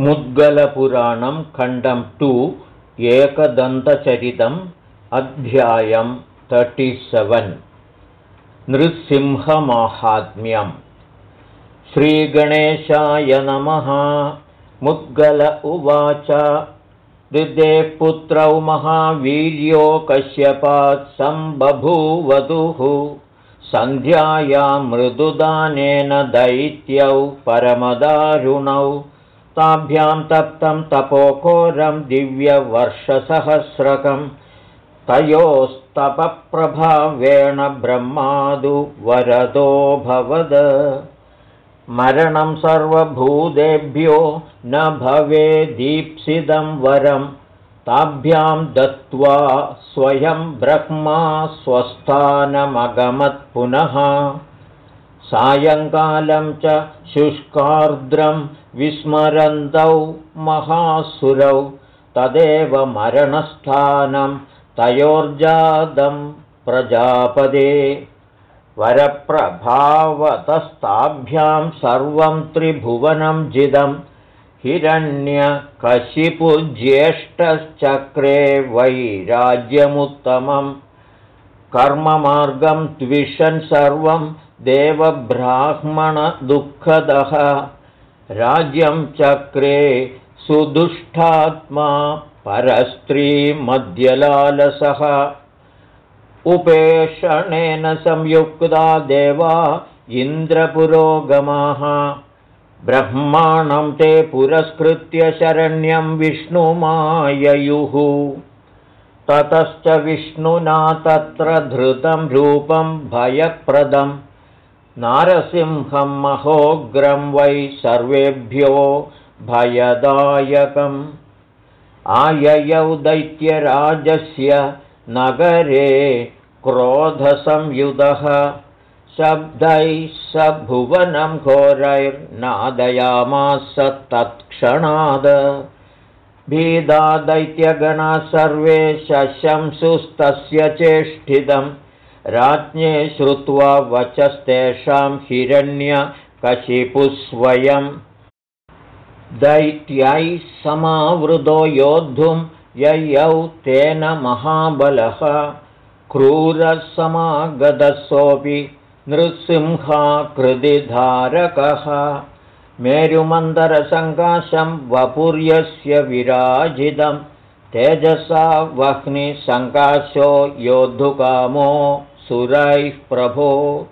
मुद्गलपुराणं खण्डं टु एकदन्तचरितम् अध्यायं तर्टिसेवन् नृसिंहमाहात्म्यम्। श्रीगणेशाय नमः। मुद्गल उवाच। दिदे पुत्रौ महावीर्यो कश्यपात् सम्बभूवधुः। सन्ध्याया मृदुदानेन दैत्यौ परमदारुणौ ताभ्यां तप्तं तपोकोरं दिव्यवर्षसहस्रकं। तयोस्तपप्रभावेण ब्रह्मादु वरदोऽभवद मरणं सर्वभूतेभ्यो न भवे दीप्सितं वरं। ताभ्यां दत्त्वा स्वयं ब्रह्मा स्वस्थानमगमत्पुनः सायङ्कालं च शुष्कार्द्रं विस्मरन्तौ महासुरौ तदेव मरणस्थानं तयोर्जातं प्रजापदे। वरप्रभावतस्ताभ्यां सर्वं त्रिभुवनं जिदं हिरण्यकशिपुज्येष्ठश्चक्रे वैराज्यमुत्तमं। कर्ममार्गं द्विषन् सर्वं देवब्राह्मणदुःखदः। राज्यं चक्रे सुदुष्टात्मा परस्त्रीमध्यलालसः। उपेषणेन संयुक्ता देवा इन्द्रपुरोगमाः। ब्रह्माणं ते पुरस्कृत्य शरण्यं विष्णुमाययुः। ततश्च विष्णुना तत्र धृतं रूपं भयप्रदम् नारसिंहं महोग्रं वै सर्वेभ्यो भयदायकम्। आययौ दैत्यराजस्य नगरे क्रोधसंयुधः। शब्दैः स भुवनं घोरैर्नादयामास तत्क्षणाद। भीदा दैत्यगणाः सर्वे शशंसुस्तस्य चेष्टितम् राज्ञे श्रुत्वा वचस्तेषां हिरण्यकशिपुस्वयं दैत्यैः समावृतो योद्धुं ययौ तेन महाबलः। क्रूरसमागतसोऽपि नृसिंहाकृतिधारकः। मेरुमन्दरसङ्काशं वपुर्यस्य विराजितं। तेजसा वह्निसङ्काशो योद्धुकामो सुरैः प्रभो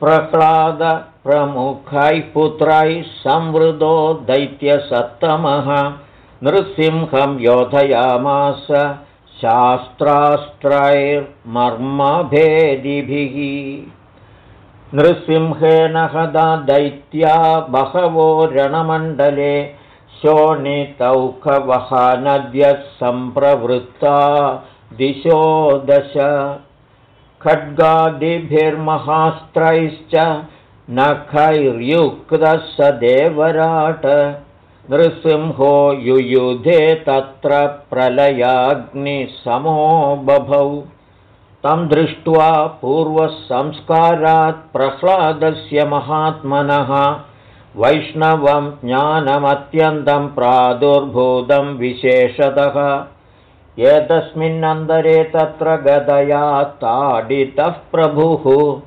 प्रह्लादप्रमुखैः पुत्रैः संवृतो दैत्यसत्तमः। नृसिंहं योधयामास शास्त्रास्त्रैर्मर्मभेदिभिः। नृसिंहेन दैत्या बहवो रणमण्डले शोणितौखवहानद्यः सम्प्रवृत्ता दिशो दश खड्गादिभिर्महास्त्रैश्च नखैर्युक्तः स देवराट नृसिंहो युयुधे तत्र प्रलयाग्निसमो बभौ तं दृष्ट्वा पूर्वसंस्कारात् प्रह्लादस्य महात्मनः वैष्णवं ज्ञानमत्यन्तं प्रादुर्भूतं विशेषतः एतस्मिन्नन्तरे तत्र गदया ताडितः प्रभुः।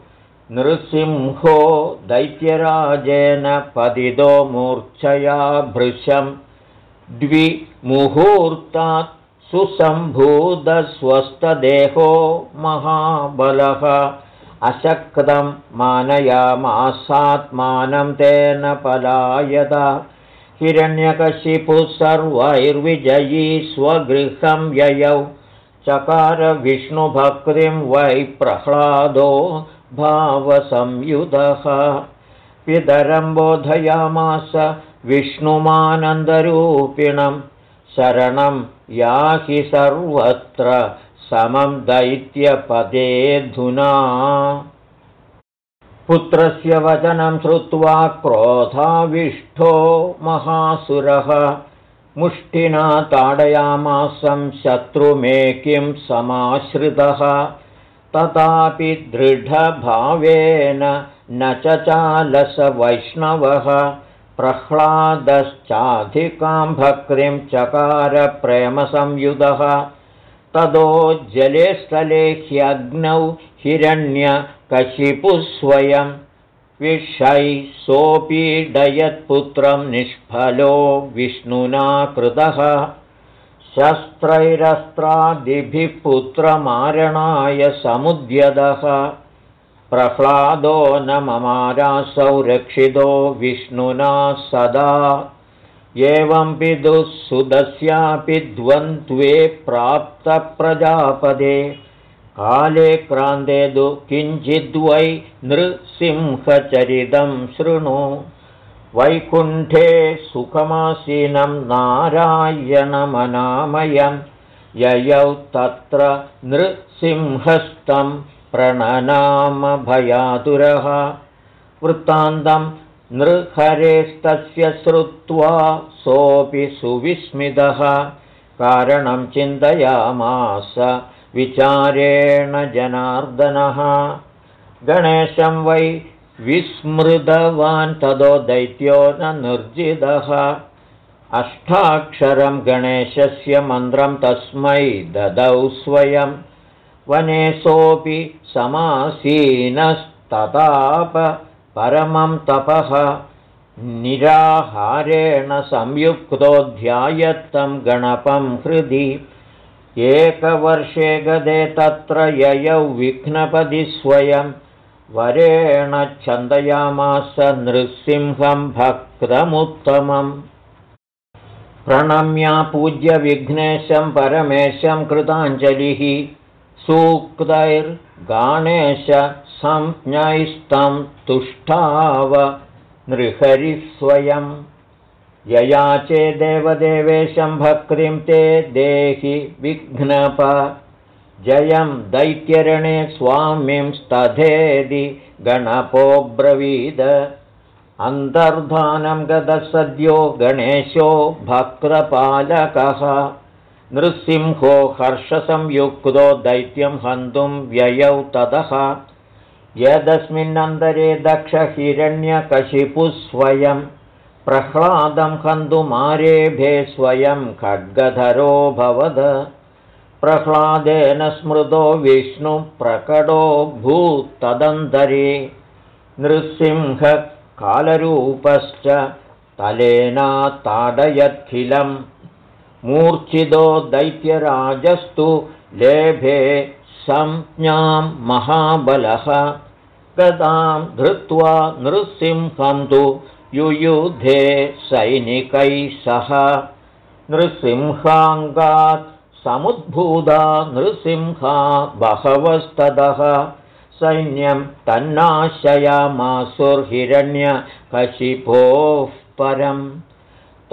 नृसिंहो दैत्यराजेन पतितो मूर्च्छया भृशं। द्विमुहूर्तात् सुसम्भूतस्वस्थदेहो महाबलः। अशक्तं मानयामासात्मानं तेन पलायत हिरण्यकशिपुः सर्वैर्विजयी स्वगृहं ययौ। चकारविष्णुभक्तिं वै प्रह्लादो भावसंयुधः। पितरं बोधयामास विष्णुमानन्दरूपिणं। शरणं याहि सर्वत्र समं दैत्यपदेऽधुना पुत्रस्य वचनं श्रुत्वा क्रोधाविष्ठो महासुरः। मुष्टिना ताडयामासं शत्रुमेकिं समाश्रितः। तथापि दृढभावेन न च चालसवैष्णवः प्रह्लादश्चाधिकां भक्तिं चकारप्रेमसंयुधः तदो जले स्थले ह्यग्नौ हिरण्यकशिपुस्वयं विषै सोऽपीडयत्पुत्रं निष्फलो विष्णुना कृतः। शस्त्रैरस्त्रादिभिः पुत्रमारणाय समुद्यतः। प्रह्लादो न ममारासौ रक्षितो विष्णुना सदा एवं सुदस्यापि द्वन्द्वे प्राप्तप्रजापदे। काले क्रान्ते दु किञ्चिद्वै नृसिंहचरितं शृणु। वैकुण्ठे सुखमासीनं नारायणमनामयं। ययौ तत्र नृसिंहस्तं प्रणनामभयातुरः वृत्तान्तं नृहरेस्तस्य श्रुत्वा सोऽपि सुविस्मितः। कारणं चिन्तयामास विचारेण जनार्दनः। गणेशं वै विस्मृतवान् तदो दैत्यो न निर्जितः। अष्टाक्षरं गणेशस्य मन्त्रं तस्मै ददौ स्वयं। वने सोऽपि समासीनस्तताप परमं तपः। निराहारेण संयुक्तोऽध्यायत्तं गणपं हृदि। एकवर्षे गदे तत्र ययौ विघ्नपदि स्वयं। वरेण छन्दयामास नृसिंहं भक्तमुत्तमम्। प्रणम्या पूज्य विघ्नेशं परमेशं कृताञ्जलिः। सूक्तैर्गाणेश संज्ञैस्तं तुष्टाव नृहरिस्वयं। ययाचे देवदेवेशं भक्तिं ते देहि विघ्नप। जयं दैत्यरणे स्वामिं स्तथेदि गणपोऽब्रवीद अन्तर्धानं गतसद्यो गणेशो भक्तपालकः नृसिंहो हर्षसंयुक्तो दैत्यं हन्तुं व्ययौ ततः यदस्मिन्नन्तरे दक्षहिरण्यकशिपुस्वयं प्रह्लादं हन्तुमारेभे स्वयं खड्गधरोऽभवद प्रह्लादेन स्मृतो विष्णुप्रकटो भूत्तदन्तरे। नृसिंहकालरूपश्च तलेना ताडयत्खिलम् मूर्च्छितो दैत्यराजस्तु लेभे संज्ञां महाबलः। गदां धृत्वा नृसिंहं तु युयुधे सैनिकैः सह। नृसिंहाङ्गात् समुद्भूता नृसिंहा बहवस्ततः सैन्यं तन्नाशयामासुर्हिरण्यकशिपोः परम्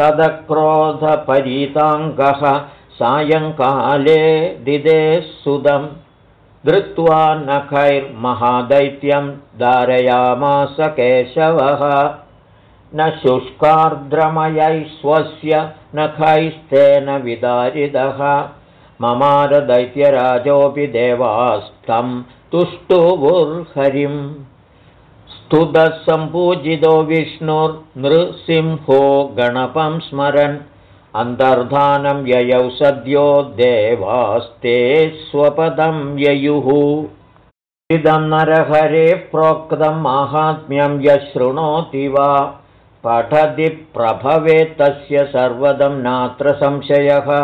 तदक्रोधपरीताङ्गः सायङ्काले दिदे सुदम् धृत्वा नखैर्महादैत्यं धारयामास केशवः। न शुष्कार्द्रमयै स्वस्य नखैस्तेन विदारितः। ममारदैत्यराजोऽपि देवास्तं तुष्टुवुर्हरिम् स्तुतः सम्पूजितो विष्णुर्नृसिंहो गणपं स्मरन्। अन्तर्धानं ययौ सद्यो देवास्ते स्वपदं ययुः। इदं नरहरे प्रोक्तं माहात्म्यं यशृणोति वा। पठति प्रभवे तस्य सर्वदं नात्र संशयः।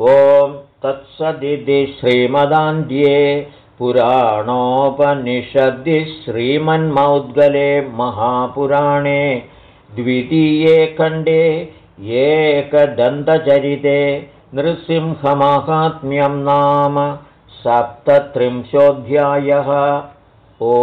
ॐ तत्सदिति श्रीमदान्ध्ये पुराणोपनिषद्दि श्रीमन्मौद्गले महापुराणे द्वितीये खण्डे एकदन्तचरिते नृसिंहमाहात्म्यं नाम सप्तत्रिंशोऽध्यायः। ओ